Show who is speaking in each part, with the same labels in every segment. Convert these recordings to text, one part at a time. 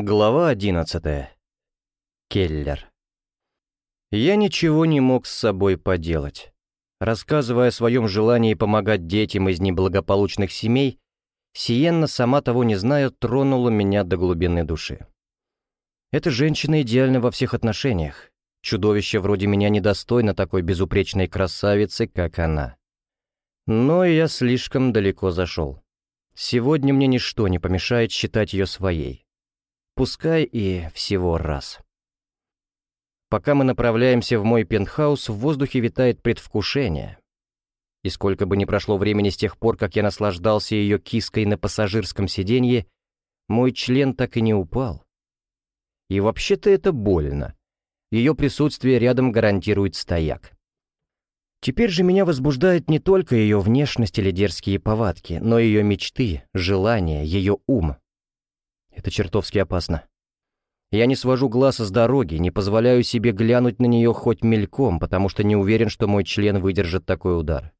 Speaker 1: Глава одиннадцатая. Келлер. Я ничего не мог с собой поделать. Рассказывая о своем желании помогать детям из неблагополучных семей, Сиенна, сама того не зная, тронула меня до глубины души. Эта женщина идеальна во всех отношениях. Чудовище вроде меня недостойно такой безупречной красавицы, как она. Но я слишком далеко зашел. Сегодня мне ничто не помешает считать ее своей. Пускай и всего раз. Пока мы направляемся в мой пентхаус, в воздухе витает предвкушение. И сколько бы ни прошло времени с тех пор, как я наслаждался ее киской на пассажирском сиденье, мой член так и не упал. И вообще-то это больно. Ее присутствие рядом гарантирует стояк. Теперь же меня возбуждает не только ее внешность или дерзкие повадки, но ее мечты, желания, ее ум, это чертовски опасно. Я не свожу глаз с дороги, не позволяю себе глянуть на нее хоть мельком, потому что не уверен, что мой член выдержит такой удар.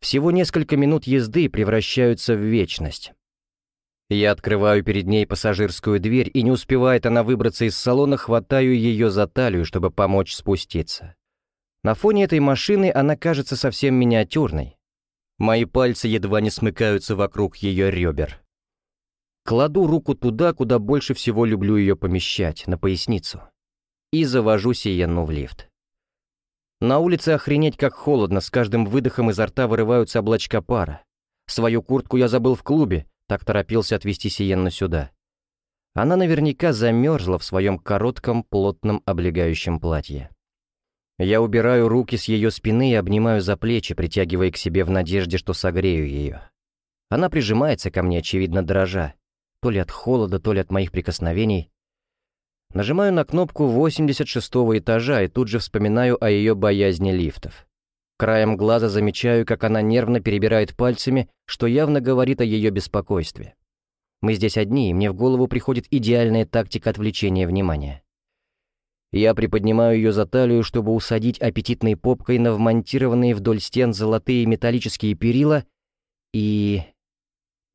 Speaker 1: Всего несколько минут езды превращаются в вечность. Я открываю перед ней пассажирскую дверь, и не успевает она выбраться из салона, хватаю ее за талию, чтобы помочь спуститься. На фоне этой машины она кажется совсем миниатюрной. Мои пальцы едва не смыкаются вокруг ее ребер. Кладу руку туда, куда больше всего люблю ее помещать, на поясницу. И завожу Сиенну в лифт. На улице охренеть как холодно, с каждым выдохом изо рта вырываются облачка пара. Свою куртку я забыл в клубе, так торопился отвезти Сиенну сюда. Она наверняка замерзла в своем коротком, плотном, облегающем платье. Я убираю руки с ее спины и обнимаю за плечи, притягивая к себе в надежде, что согрею ее. Она прижимается ко мне, очевидно, дрожа то ли от холода, то ли от моих прикосновений. Нажимаю на кнопку 86-го этажа и тут же вспоминаю о ее боязни лифтов. Краем глаза замечаю, как она нервно перебирает пальцами, что явно говорит о ее беспокойстве. Мы здесь одни, и мне в голову приходит идеальная тактика отвлечения внимания. Я приподнимаю ее за талию, чтобы усадить аппетитной попкой на вмонтированные вдоль стен золотые металлические перила, и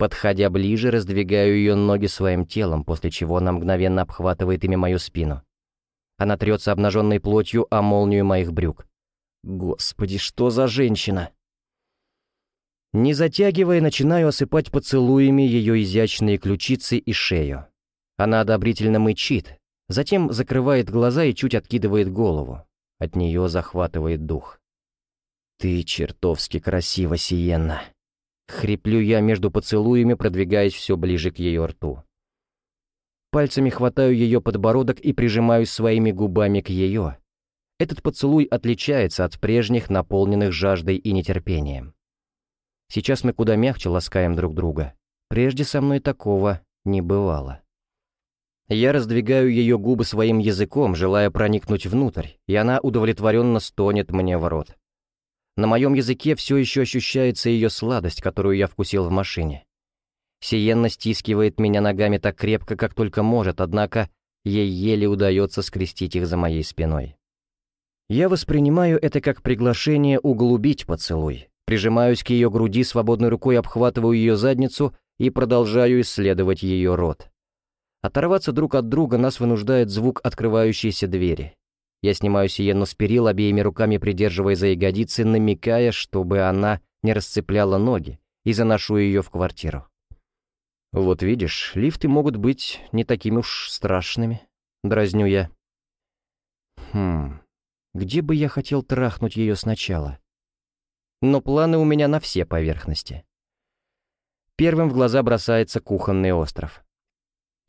Speaker 1: Подходя ближе, раздвигаю ее ноги своим телом, после чего она мгновенно обхватывает ими мою спину. Она трется обнаженной плотью о молнию моих брюк. Господи, что за женщина? Не затягивая, начинаю осыпать поцелуями ее изящные ключицы и шею. Она одобрительно мычит, затем закрывает глаза и чуть откидывает голову. От нее захватывает дух. «Ты чертовски красива, Сиенна!» Хриплю я между поцелуями, продвигаясь все ближе к ее рту. Пальцами хватаю ее подбородок и прижимаюсь своими губами к ее. Этот поцелуй отличается от прежних, наполненных жаждой и нетерпением. Сейчас мы куда мягче ласкаем друг друга. Прежде со мной такого не бывало. Я раздвигаю ее губы своим языком, желая проникнуть внутрь, и она удовлетворенно стонет мне в рот. На моем языке все еще ощущается ее сладость, которую я вкусил в машине. Сиенна стискивает меня ногами так крепко, как только может, однако ей еле удается скрестить их за моей спиной. Я воспринимаю это как приглашение углубить поцелуй, прижимаюсь к ее груди, свободной рукой обхватываю ее задницу и продолжаю исследовать ее рот. Оторваться друг от друга нас вынуждает звук открывающейся двери. Я снимаю Сиенну с перил, обеими руками придерживая за ягодицы, намекая, чтобы она не расцепляла ноги, и заношу ее в квартиру. «Вот видишь, лифты могут быть не такими уж страшными», — дразню я. «Хм, где бы я хотел трахнуть ее сначала?» Но планы у меня на все поверхности. Первым в глаза бросается кухонный остров.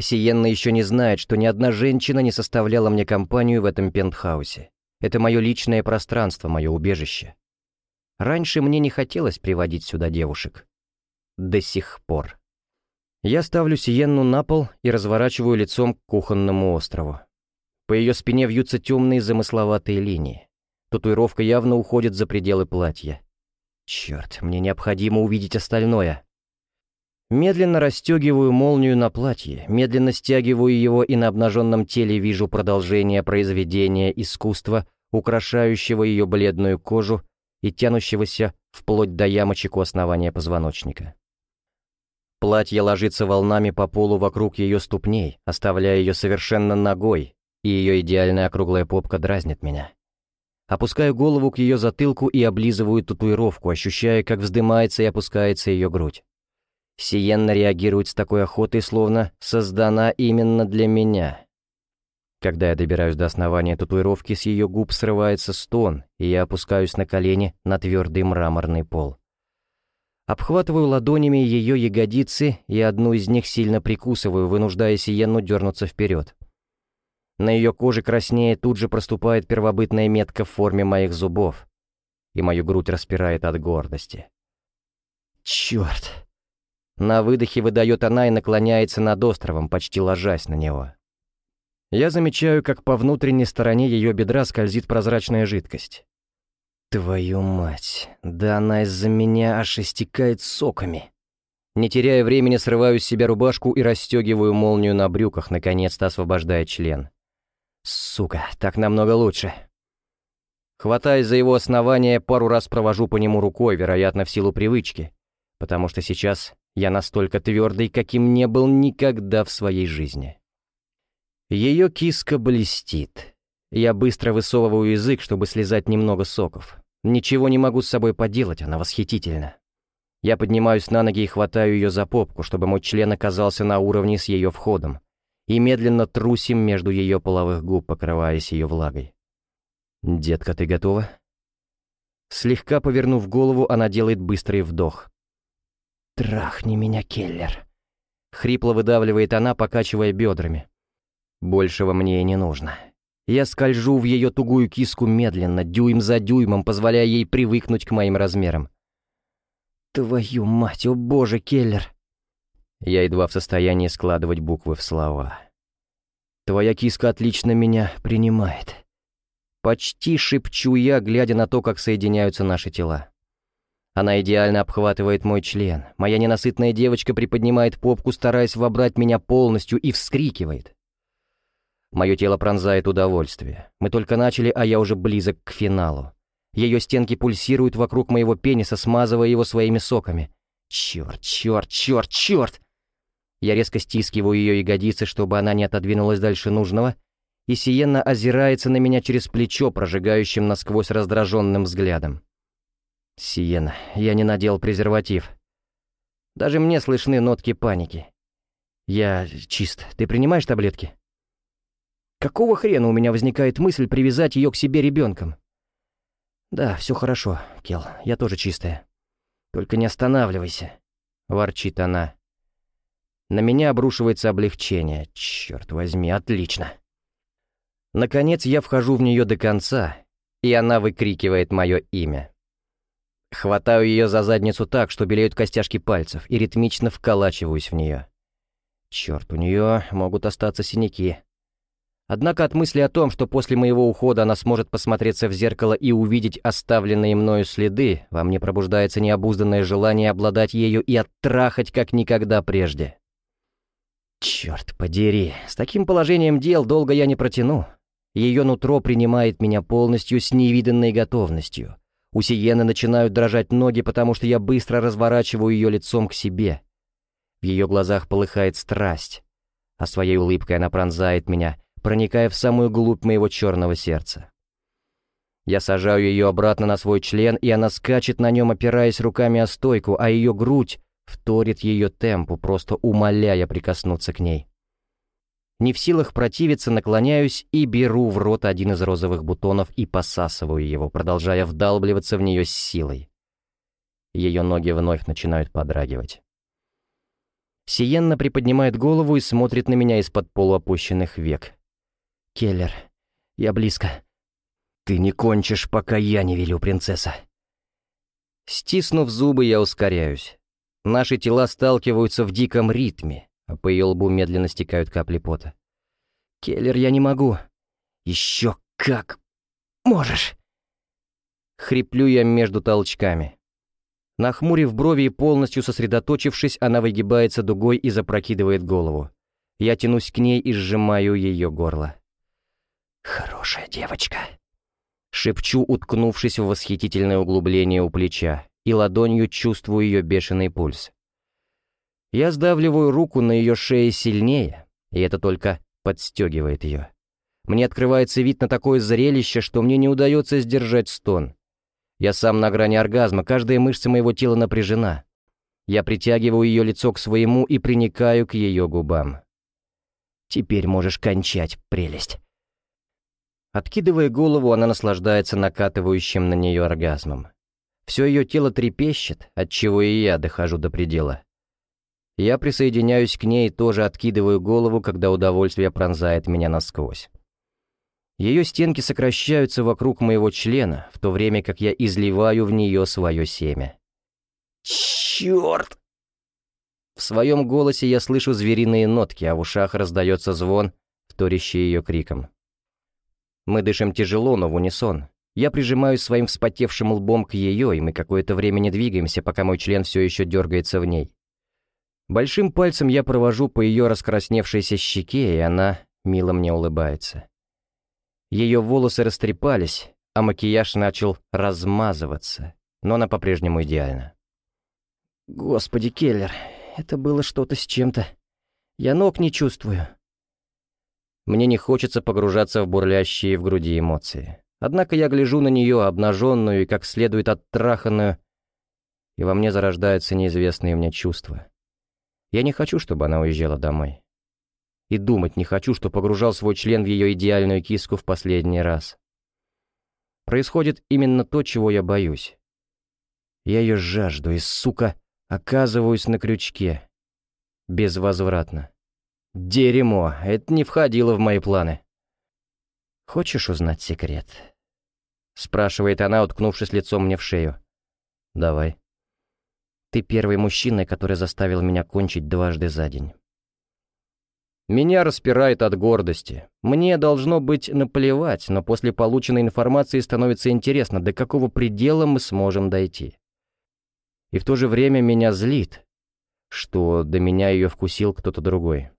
Speaker 1: Сиенна еще не знает, что ни одна женщина не составляла мне компанию в этом пентхаусе. Это мое личное пространство, мое убежище. Раньше мне не хотелось приводить сюда девушек. До сих пор. Я ставлю Сиенну на пол и разворачиваю лицом к кухонному острову. По ее спине вьются темные замысловатые линии. Татуировка явно уходит за пределы платья. Черт, мне необходимо увидеть остальное. Медленно расстегиваю молнию на платье, медленно стягиваю его и на обнаженном теле вижу продолжение произведения искусства, украшающего ее бледную кожу и тянущегося вплоть до ямочек у основания позвоночника. Платье ложится волнами по полу вокруг ее ступней, оставляя ее совершенно ногой, и ее идеальная округлая попка дразнит меня. Опускаю голову к ее затылку и облизываю татуировку, ощущая, как вздымается и опускается ее грудь. Сиенна реагирует с такой охотой, словно создана именно для меня. Когда я добираюсь до основания татуировки, с ее губ срывается стон, и я опускаюсь на колени на твердый мраморный пол. Обхватываю ладонями ее ягодицы и одну из них сильно прикусываю, вынуждая Сиенну дернуться вперед. На ее коже краснее тут же проступает первобытная метка в форме моих зубов, и мою грудь распирает от гордости. Черт! На выдохе выдает она и наклоняется над островом, почти ложась на него. Я замечаю, как по внутренней стороне ее бедра скользит прозрачная жидкость. Твою мать, да она из-за меня аж истекает соками. Не теряя времени, срываю с себя рубашку и расстегиваю молнию на брюках, наконец-то освобождая член. Сука, так намного лучше. Хватаясь за его основание, пару раз провожу по нему рукой, вероятно, в силу привычки, потому что сейчас я настолько твердый, каким не был никогда в своей жизни. Ее киска блестит. Я быстро высовываю язык, чтобы слезать немного соков. Ничего не могу с собой поделать, она восхитительна. Я поднимаюсь на ноги и хватаю ее за попку, чтобы мой член оказался на уровне с ее входом и медленно трусим между ее половых губ, покрываясь ее влагой. «Детка, ты готова?» Слегка повернув голову, она делает быстрый вдох. «Трахни меня, Келлер!» Хрипло выдавливает она, покачивая бедрами. «Большего мне и не нужно». Я скольжу в ее тугую киску медленно, дюйм за дюймом, позволяя ей привыкнуть к моим размерам. «Твою мать, о боже, Келлер!» Я едва в состоянии складывать буквы в слова. «Твоя киска отлично меня принимает». Почти шепчу я, глядя на то, как соединяются наши тела. Она идеально обхватывает мой член. Моя ненасытная девочка приподнимает попку, стараясь вобрать меня полностью, и вскрикивает. Мое тело пронзает удовольствие. Мы только начали, а я уже близок к финалу. Ее стенки пульсируют вокруг моего пениса, смазывая его своими соками. Черт, черт, черт, черт! Я резко стискиваю ее ягодицы, чтобы она не отодвинулась дальше нужного, и Сиенна озирается на меня через плечо, прожигающим насквозь раздраженным взглядом. «Сиенна, я не надел презерватив. Даже мне слышны нотки паники. Я чист. Ты принимаешь таблетки?» «Какого хрена у меня возникает мысль привязать ее к себе ребенком?» «Да, все хорошо, Кел, я тоже чистая. Только не останавливайся», — ворчит она. На меня обрушивается облегчение. Черт возьми, отлично. Наконец я вхожу в нее до конца, и она выкрикивает мое имя. Хватаю ее за задницу так, что белеют костяшки пальцев, и ритмично вколачиваюсь в нее. Черт, у нее могут остаться синяки. Однако от мысли о том, что после моего ухода она сможет посмотреться в зеркало и увидеть оставленные мною следы, во мне пробуждается необузданное желание обладать ею и оттрахать как никогда прежде. Черт подери, с таким положением дел долго я не протяну. Ее нутро принимает меня полностью с невиданной готовностью. У Сиены начинают дрожать ноги, потому что я быстро разворачиваю ее лицом к себе. В ее глазах полыхает страсть, а своей улыбкой она пронзает меня, проникая в самую глубь моего черного сердца. Я сажаю ее обратно на свой член, и она скачет на нем, опираясь руками о стойку, а ее грудь вторит ее темпу, просто умоляя прикоснуться к ней. Не в силах противиться, наклоняюсь и беру в рот один из розовых бутонов и посасываю его, продолжая вдалбливаться в нее с силой. Ее ноги вновь начинают подрагивать. Сиенна приподнимает голову и смотрит на меня из-под полуопущенных век. «Келлер, я близко». «Ты не кончишь, пока я не велю, принцесса». Стиснув зубы, я ускоряюсь. Наши тела сталкиваются в диком ритме, а по ее лбу медленно стекают капли пота. «Келлер, я не могу». «Еще как можешь!» Хриплю я между толчками. Нахмурив брови и полностью сосредоточившись, она выгибается дугой и запрокидывает голову. Я тянусь к ней и сжимаю ее горло. «Хорошая девочка», — шепчу, уткнувшись в восхитительное углубление у плеча и ладонью чувствую ее бешеный пульс. Я сдавливаю руку на ее шее сильнее, и это только подстегивает ее. Мне открывается вид на такое зрелище, что мне не удается сдержать стон. Я сам на грани оргазма, каждая мышца моего тела напряжена. Я притягиваю ее лицо к своему и приникаю к ее губам. Теперь можешь кончать, прелесть. Откидывая голову, она наслаждается накатывающим на нее оргазмом. Все ее тело трепещет, отчего и я дохожу до предела. Я присоединяюсь к ней и тоже откидываю голову, когда удовольствие пронзает меня насквозь. Ее стенки сокращаются вокруг моего члена, в то время как я изливаю в нее свое семя. «Черт!» В своем голосе я слышу звериные нотки, а в ушах раздается звон, вторящий ее криком. Мы дышим тяжело, но в унисон. Я прижимаюсь своим вспотевшим лбом к ее, и мы какое-то время не двигаемся, пока мой член все еще дергается в ней. Большим пальцем я провожу по ее раскрасневшейся щеке, и она мило мне улыбается. Ее волосы растрепались, а макияж начал размазываться, но она по-прежнему идеальна. «Господи, Келлер, это было что-то с чем-то. Я ног не чувствую». Мне не хочется погружаться в бурлящие в груди эмоции. Однако я гляжу на нее, обнаженную и как следует оттраханную, и во мне зарождаются неизвестные мне чувства. Я не хочу, чтобы она уезжала домой. И думать не хочу, что погружал свой член в ее идеальную киску в последний раз. Происходит именно то, чего я боюсь. Я ее жажду и, сука, оказываюсь на крючке. Безвозвратно. Дерьмо, это не входило в мои планы. «Хочешь узнать секрет?» Спрашивает она, уткнувшись лицом мне в шею. «Давай». «Ты первый мужчина, который заставил меня кончить дважды за день». Меня распирает от гордости. Мне должно быть наплевать, но после полученной информации становится интересно, до какого предела мы сможем дойти. И в то же время меня злит, что до меня ее вкусил кто-то другой.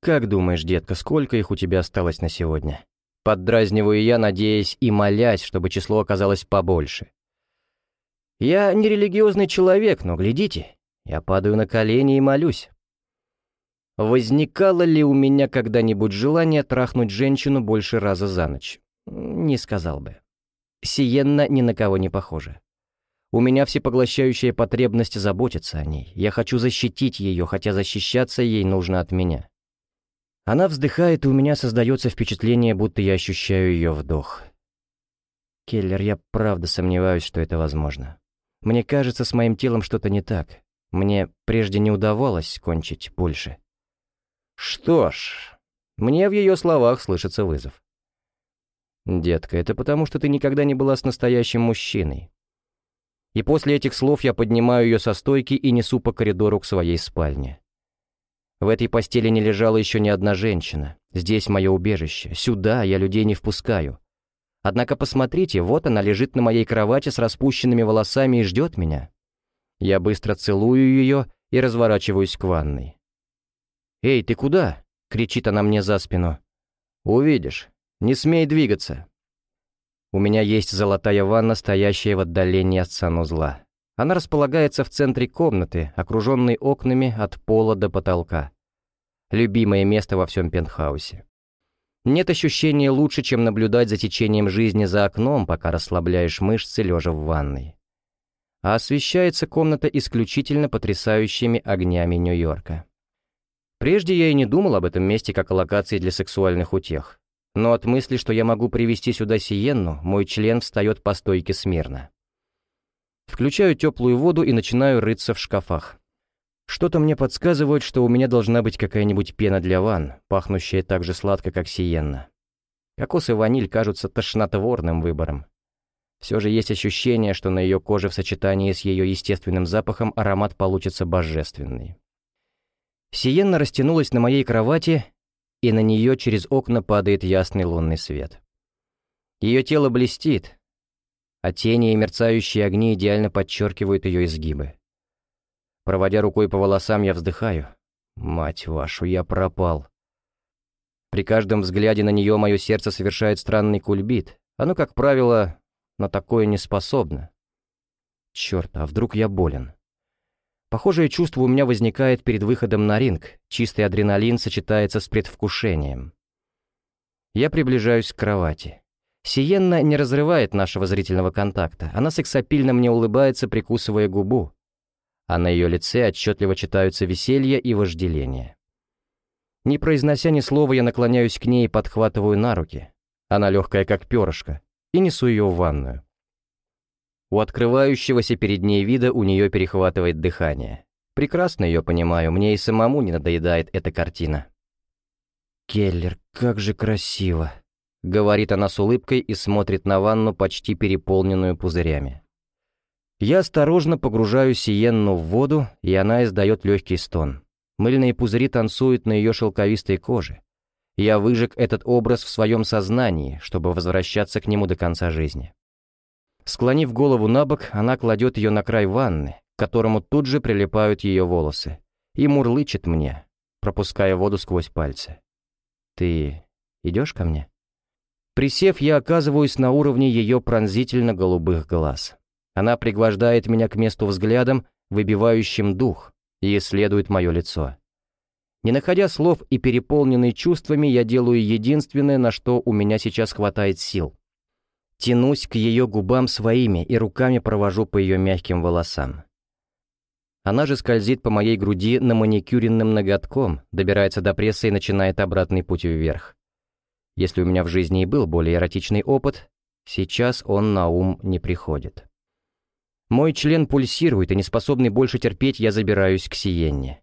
Speaker 1: «Как думаешь, детка, сколько их у тебя осталось на сегодня?» Поддразниваю я, надеясь и молясь, чтобы число оказалось побольше. Я не религиозный человек, но глядите, я падаю на колени и молюсь. Возникало ли у меня когда-нибудь желание трахнуть женщину больше раза за ночь? Не сказал бы. Сиенна ни на кого не похожа. У меня всепоглощающая потребность заботиться о ней. Я хочу защитить ее, хотя защищаться ей нужно от меня. Она вздыхает, и у меня создается впечатление, будто я ощущаю ее вдох. Келлер, я правда сомневаюсь, что это возможно. Мне кажется, с моим телом что-то не так. Мне прежде не удавалось кончить больше. Что ж, мне в ее словах слышится вызов. «Детка, это потому, что ты никогда не была с настоящим мужчиной». И после этих слов я поднимаю ее со стойки и несу по коридору к своей спальне. В этой постели не лежала еще ни одна женщина. Здесь мое убежище. Сюда я людей не впускаю. Однако посмотрите, вот она лежит на моей кровати с распущенными волосами и ждет меня. Я быстро целую ее и разворачиваюсь к ванной. «Эй, ты куда?» — кричит она мне за спину. «Увидишь. Не смей двигаться». У меня есть золотая ванна, стоящая в отдалении от санузла. Она располагается в центре комнаты, окруженной окнами от пола до потолка. Любимое место во всем пентхаусе. Нет ощущения лучше, чем наблюдать за течением жизни за окном, пока расслабляешь мышцы, лежа в ванной. А освещается комната исключительно потрясающими огнями Нью-Йорка. Прежде я и не думал об этом месте как о локации для сексуальных утех. Но от мысли, что я могу привести сюда Сиенну, мой член встает по стойке смирно. Включаю теплую воду и начинаю рыться в шкафах. Что-то мне подсказывает, что у меня должна быть какая-нибудь пена для ванн, пахнущая так же сладко, как сиенна. Кокос и ваниль кажутся тошнотворным выбором. Все же есть ощущение, что на ее коже в сочетании с ее естественным запахом аромат получится божественный. Сиенна растянулась на моей кровати, и на нее через окна падает ясный лунный свет. Ее тело блестит, а тени и мерцающие огни идеально подчеркивают ее изгибы. Проводя рукой по волосам, я вздыхаю. Мать вашу, я пропал. При каждом взгляде на нее мое сердце совершает странный кульбит. Оно, как правило, на такое не способно. Черт, а вдруг я болен? Похожее чувство у меня возникает перед выходом на ринг, чистый адреналин сочетается с предвкушением. Я приближаюсь к кровати. Сиенна не разрывает нашего зрительного контакта, она сексапильно мне улыбается, прикусывая губу, а на ее лице отчетливо читаются веселье и вожделение. Не произнося ни слова, я наклоняюсь к ней и подхватываю на руки. Она легкая, как перышко, и несу ее в ванную. У открывающегося перед ней вида у нее перехватывает дыхание. Прекрасно ее понимаю, мне и самому не надоедает эта картина. «Келлер, как же красиво!» — говорит она с улыбкой и смотрит на ванну, почти переполненную пузырями. Я осторожно погружаю Сиенну в воду, и она издает легкий стон. Мыльные пузыри танцуют на ее шелковистой коже. Я выжег этот образ в своем сознании, чтобы возвращаться к нему до конца жизни. Склонив голову на бок, она кладет ее на край ванны, к которому тут же прилипают ее волосы, и мурлычет мне, пропуская воду сквозь пальцы. «Ты идешь ко мне?» Присев, я оказываюсь на уровне ее пронзительно-голубых глаз. Она пригвождает меня к месту взглядом, выбивающим дух, и исследует мое лицо. Не находя слов и переполненный чувствами, я делаю единственное, на что у меня сейчас хватает сил. Тянусь к ее губам своими и руками провожу по ее мягким волосам. Она же скользит по моей груди на маникюренным ноготком, добирается до пресса и начинает обратный путь вверх. Если у меня в жизни и был более эротичный опыт, сейчас он на ум не приходит. Мой член пульсирует, и неспособный больше терпеть, я забираюсь к Сиенне.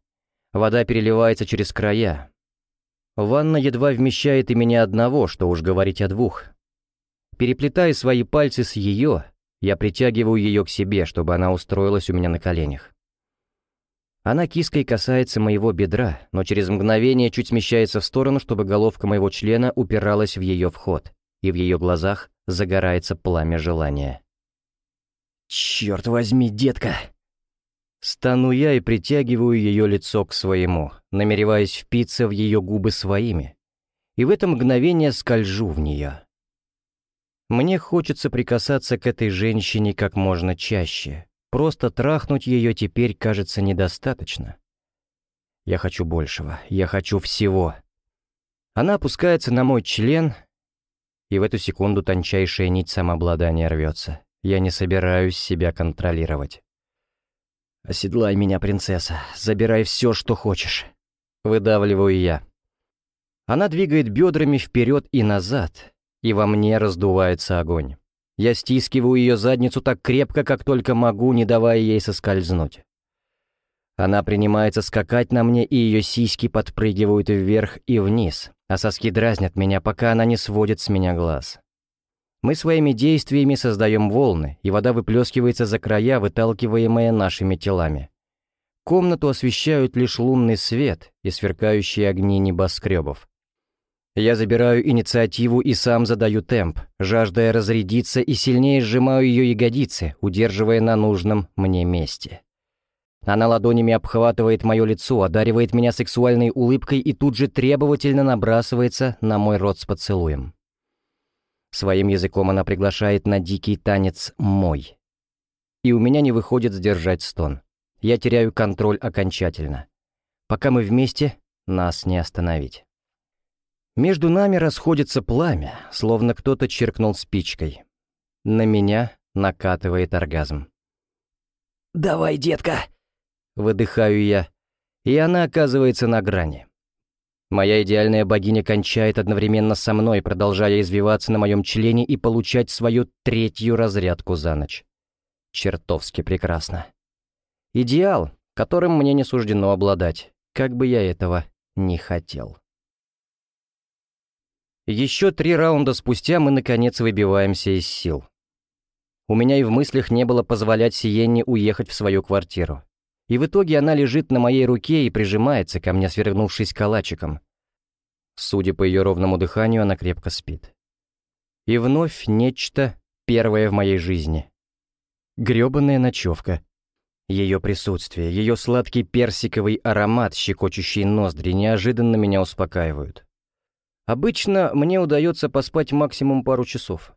Speaker 1: Вода переливается через края. Ванна едва вмещает и меня одного, что уж говорить о двух. Переплетая свои пальцы с ее, я притягиваю ее к себе, чтобы она устроилась у меня на коленях. Она киской касается моего бедра, но через мгновение чуть смещается в сторону, чтобы головка моего члена упиралась в ее вход, и в ее глазах загорается пламя желания. «Черт возьми, детка!» Стану я и притягиваю ее лицо к своему, намереваясь впиться в ее губы своими, и в это мгновение скольжу в нее. Мне хочется прикасаться к этой женщине как можно чаще, Просто трахнуть ее теперь кажется недостаточно. Я хочу большего, я хочу всего. Она опускается на мой член, и в эту секунду тончайшая нить самообладания рвется. Я не собираюсь себя контролировать. «Оседлай меня, принцесса, забирай все, что хочешь», — выдавливаю я. Она двигает бедрами вперед и назад, и во мне раздувается огонь. Я стискиваю ее задницу так крепко, как только могу, не давая ей соскользнуть. Она принимается скакать на мне, и ее сиськи подпрыгивают вверх и вниз, а соски дразнят меня, пока она не сводит с меня глаз. Мы своими действиями создаем волны, и вода выплескивается за края, выталкиваемая нашими телами. Комнату освещают лишь лунный свет и сверкающие огни небоскребов. Я забираю инициативу и сам задаю темп, жаждая разрядиться и сильнее сжимаю ее ягодицы, удерживая на нужном мне месте. Она ладонями обхватывает мое лицо, одаривает меня сексуальной улыбкой и тут же требовательно набрасывается на мой рот с поцелуем. Своим языком она приглашает на дикий танец «мой». И у меня не выходит сдержать стон. Я теряю контроль окончательно. Пока мы вместе, нас не остановить. Между нами расходится пламя, словно кто-то черкнул спичкой. На меня накатывает оргазм. «Давай, детка!» — выдыхаю я, и она оказывается на грани. Моя идеальная богиня кончает одновременно со мной, продолжая извиваться на моем члене и получать свою третью разрядку за ночь. Чертовски прекрасно. Идеал, которым мне не суждено обладать, как бы я этого не хотел. Еще три раунда спустя мы, наконец, выбиваемся из сил. У меня и в мыслях не было позволять Сиенне уехать в свою квартиру. И в итоге она лежит на моей руке и прижимается ко мне, свернувшись калачиком. Судя по ее ровному дыханию, она крепко спит. И вновь нечто первое в моей жизни. Грёбаная ночевка. Ее присутствие, ее сладкий персиковый аромат, щекочущий ноздри, неожиданно меня успокаивают. Обычно мне удается поспать максимум пару часов.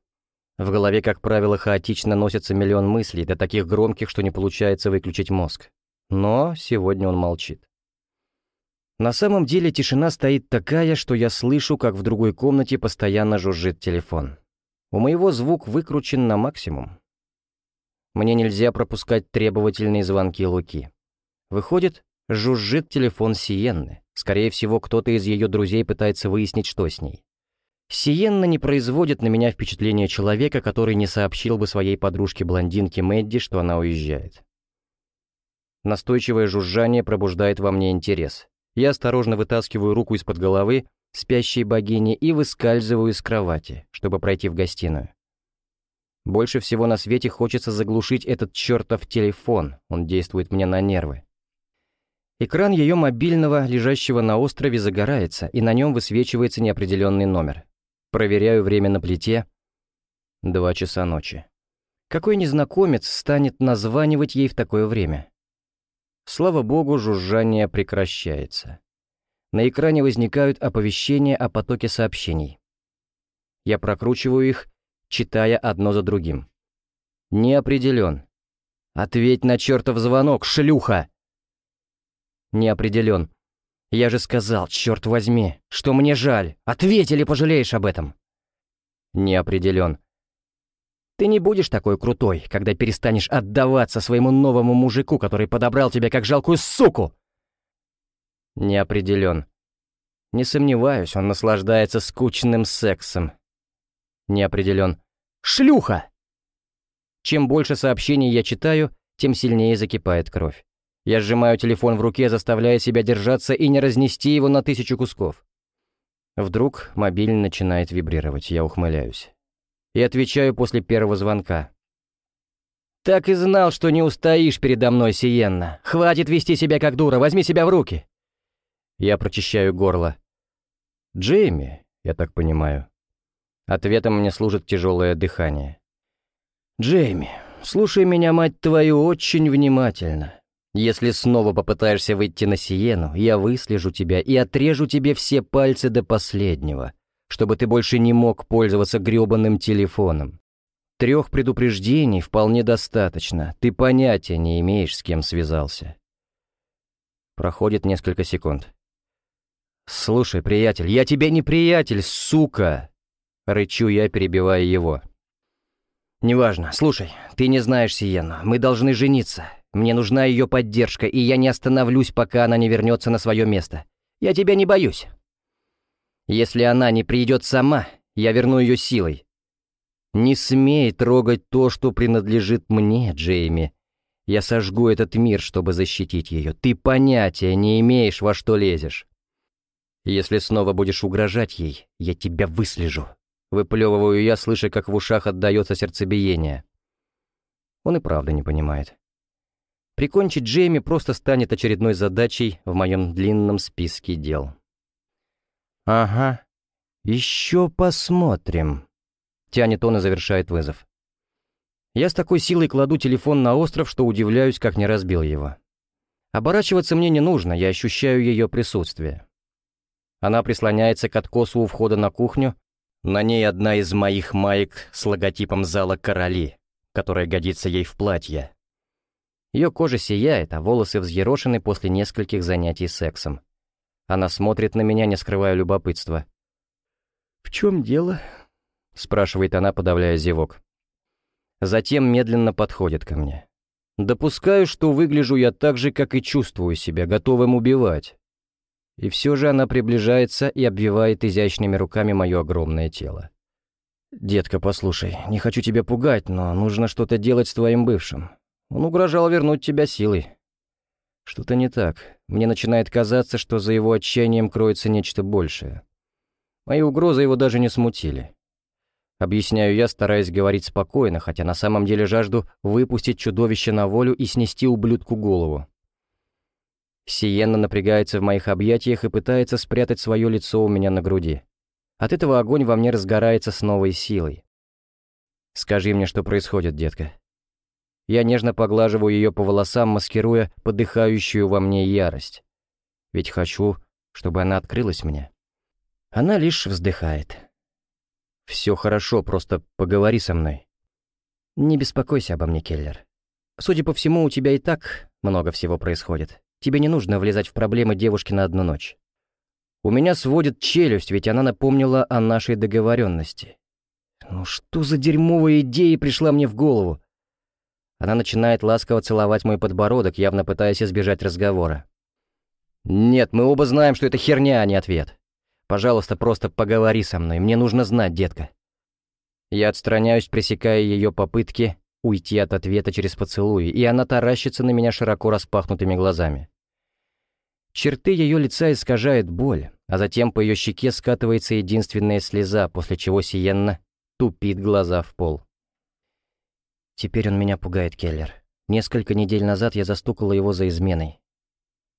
Speaker 1: В голове, как правило, хаотично носятся миллион мыслей, до таких громких, что не получается выключить мозг. Но сегодня он молчит. На самом деле тишина стоит такая, что я слышу, как в другой комнате постоянно жужжит телефон. У моего звук выкручен на максимум. Мне нельзя пропускать требовательные звонки Луки. Выходит, жужжит телефон Сиенны. Скорее всего, кто-то из ее друзей пытается выяснить, что с ней. Сиенна не производит на меня впечатление человека, который не сообщил бы своей подружке-блондинке Мэдди, что она уезжает. Настойчивое жужжание пробуждает во мне интерес. Я осторожно вытаскиваю руку из-под головы спящей богини и выскальзываю из кровати, чтобы пройти в гостиную. Больше всего на свете хочется заглушить этот чертов телефон, он действует мне на нервы. Экран ее мобильного, лежащего на острове, загорается, и на нем высвечивается неопределенный номер. Проверяю время на плите. Два часа ночи. Какой незнакомец станет названивать ей в такое время? Слава богу, жужжание прекращается. На экране возникают оповещения о потоке сообщений. Я прокручиваю их, читая одно за другим. Не определен. Ответь на чертов звонок, шлюха! Не определен. Я же сказал, черт возьми, что мне жаль. Ответь или пожалеешь об этом. Не определен. Ты не будешь такой крутой, когда перестанешь отдаваться своему новому мужику, который подобрал тебя как жалкую суку!» Не определен. Не сомневаюсь, он наслаждается скучным сексом. Не определен. «Шлюха!» Чем больше сообщений я читаю, тем сильнее закипает кровь. Я сжимаю телефон в руке, заставляя себя держаться и не разнести его на тысячу кусков. Вдруг мобильный начинает вибрировать, я ухмыляюсь и отвечаю после первого звонка. «Так и знал, что не устоишь передо мной, Сиенна. Хватит вести себя как дура, возьми себя в руки!» Я прочищаю горло. «Джейми, я так понимаю». Ответом мне служит тяжелое дыхание. «Джейми, слушай меня, мать твою, очень внимательно. Если снова попытаешься выйти на Сиену, я выслежу тебя и отрежу тебе все пальцы до последнего чтобы ты больше не мог пользоваться грёбаным телефоном. Трех предупреждений вполне достаточно, ты понятия не имеешь, с кем связался. Проходит несколько секунд. «Слушай, приятель, я тебе не приятель, сука!» Рычу я, перебивая его. «Неважно. Слушай, ты не знаешь Сиену. Мы должны жениться. Мне нужна ее поддержка, и я не остановлюсь, пока она не вернется на свое место. Я тебя не боюсь. Если она не придет сама, я верну ее силой. Не смей трогать то, что принадлежит мне, Джейми. Я сожгу этот мир, чтобы защитить ее. Ты понятия не имеешь, во что лезешь. Если снова будешь угрожать ей, я тебя выслежу. Выплевываю я, слыша, как в ушах отдается сердцебиение. Он и правда не понимает. Прикончить Джейми просто станет очередной задачей в моем длинном списке дел. «Ага. Еще посмотрим», — тянет он и завершает вызов. Я с такой силой кладу телефон на остров, что удивляюсь, как не разбил его. Оборачиваться мне не нужно, я ощущаю ее присутствие. Она прислоняется к откосу у входа на кухню. На ней одна из моих маек с логотипом зала «Короли», которая годится ей в платье. Ее кожа сияет, а волосы взъерошены после нескольких занятий сексом. Она смотрит на меня, не скрывая любопытства. «В чем дело?» — спрашивает она, подавляя зевок. Затем медленно подходит ко мне. Допускаю, что выгляжу я так же, как и чувствую себя, готовым убивать. И все же она приближается и обвивает изящными руками мое огромное тело. «Детка, послушай, не хочу тебя пугать, но нужно что-то делать с твоим бывшим. Он угрожал вернуть тебя силой. Что-то не так. Мне начинает казаться, что за его отчаянием кроется нечто большее. Мои угрозы его даже не смутили. Объясняю я, стараясь говорить спокойно, хотя на самом деле жажду выпустить чудовище на волю и снести ублюдку голову. Сиенна напрягается в моих объятиях и пытается спрятать свое лицо у меня на груди. От этого огонь во мне разгорается с новой силой. «Скажи мне, что происходит, детка. Я нежно поглаживаю ее по волосам, маскируя подыхающую во мне ярость. Ведь хочу, чтобы она открылась мне. Она лишь вздыхает. «Все хорошо, просто поговори со мной». «Не беспокойся обо мне, Келлер. Судя по всему, у тебя и так Много всего происходит. Тебе не нужно влезать в проблемы девушки на одну ночь. У меня сводит челюсть, ведь она напомнила о нашей договоренности. Ну что за дерьмовая идея пришла мне в голову? Она начинает ласково целовать мой подбородок, явно пытаясь избежать разговора. «Нет, мы оба знаем, что это херня, а не ответ. Пожалуйста, просто поговори со мной, мне нужно знать, детка». Я отстраняюсь, пресекая ее попытки уйти от ответа через поцелуи, и она таращится на меня широко распахнутыми глазами. Черты ее лица искажает боль, а затем по ее щеке скатывается единственная слеза, после чего Сиенна тупит глаза в пол. Теперь он меня пугает, Келлер. Несколько недель назад я застукала его за изменой.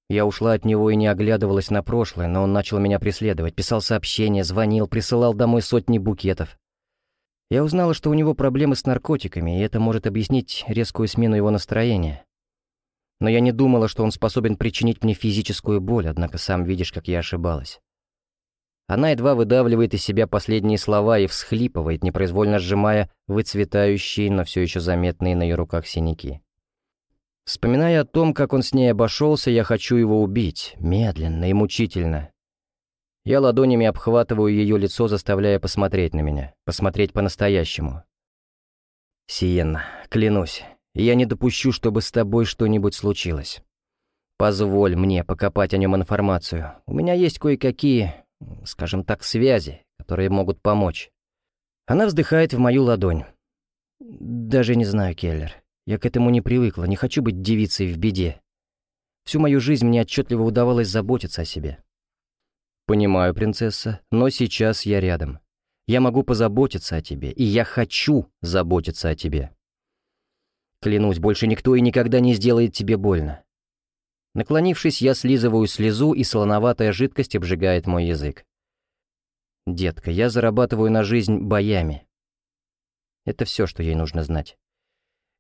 Speaker 1: Я ушла от него и не оглядывалась на прошлое, но он начал меня преследовать, писал сообщения, звонил, присылал домой сотни букетов. Я узнала, что у него проблемы с наркотиками, и это может объяснить резкую смену его настроения. Но я не думала, что он способен причинить мне физическую боль, однако сам видишь, как я ошибалась. Она едва выдавливает из себя последние слова и всхлипывает, непроизвольно сжимая выцветающие, но все еще заметные на ее руках синяки. Вспоминая о том, как он с ней обошелся, я хочу его убить, медленно и мучительно. Я ладонями обхватываю ее лицо, заставляя посмотреть на меня, посмотреть по-настоящему. «Сиенна, клянусь, я не допущу, чтобы с тобой что-нибудь случилось. Позволь мне покопать о нем информацию. У меня есть кое-какие скажем так, связи, которые могут помочь. Она вздыхает в мою ладонь. Даже не знаю, Келлер. Я к этому не привыкла, не хочу быть девицей в беде. Всю мою жизнь мне отчетливо удавалось заботиться о себе. Понимаю, принцесса, но сейчас я рядом. Я могу позаботиться о тебе, и я хочу заботиться о тебе. Клянусь, больше никто и никогда не сделает тебе больно. Наклонившись, я слизываю слезу, и солоноватая жидкость обжигает мой язык. «Детка, я зарабатываю на жизнь боями». Это все, что ей нужно знать.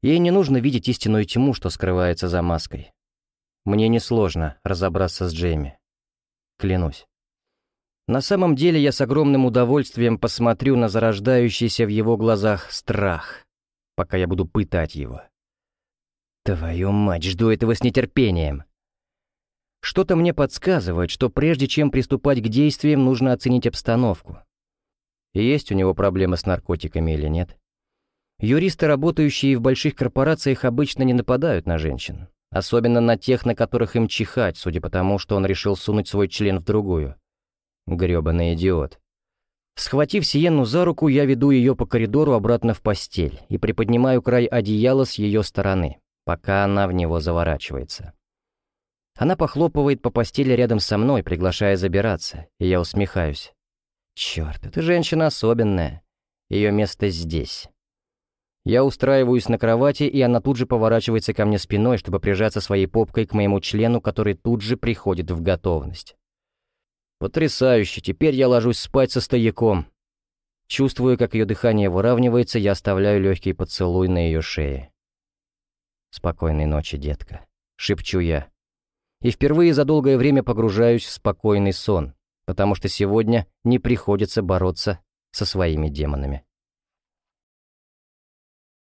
Speaker 1: Ей не нужно видеть истинную тьму, что скрывается за маской. Мне несложно разобраться с Джейми. Клянусь. На самом деле я с огромным удовольствием посмотрю на зарождающийся в его глазах страх, пока я буду пытать его. Твою мать, жду этого с нетерпением. Что-то мне подсказывает, что прежде чем приступать к действиям, нужно оценить обстановку. Есть у него проблемы с наркотиками или нет? Юристы, работающие в больших корпорациях, обычно не нападают на женщин. Особенно на тех, на которых им чихать, судя по тому, что он решил сунуть свой член в другую. Грёбаный идиот. Схватив Сиенну за руку, я веду ее по коридору обратно в постель и приподнимаю край одеяла с ее стороны, пока она в него заворачивается. Она похлопывает по постели рядом со мной, приглашая забираться, и я усмехаюсь. Черт, эта женщина особенная. Ее место здесь. Я устраиваюсь на кровати, и она тут же поворачивается ко мне спиной, чтобы прижаться своей попкой к моему члену, который тут же приходит в готовность. Потрясающе, теперь я ложусь спать со стояком. Чувствую, как ее дыхание выравнивается, я оставляю легкий поцелуй на ее шее. «Спокойной ночи, детка», — шепчу я и впервые за долгое время погружаюсь в спокойный сон, потому что сегодня не приходится бороться со своими демонами.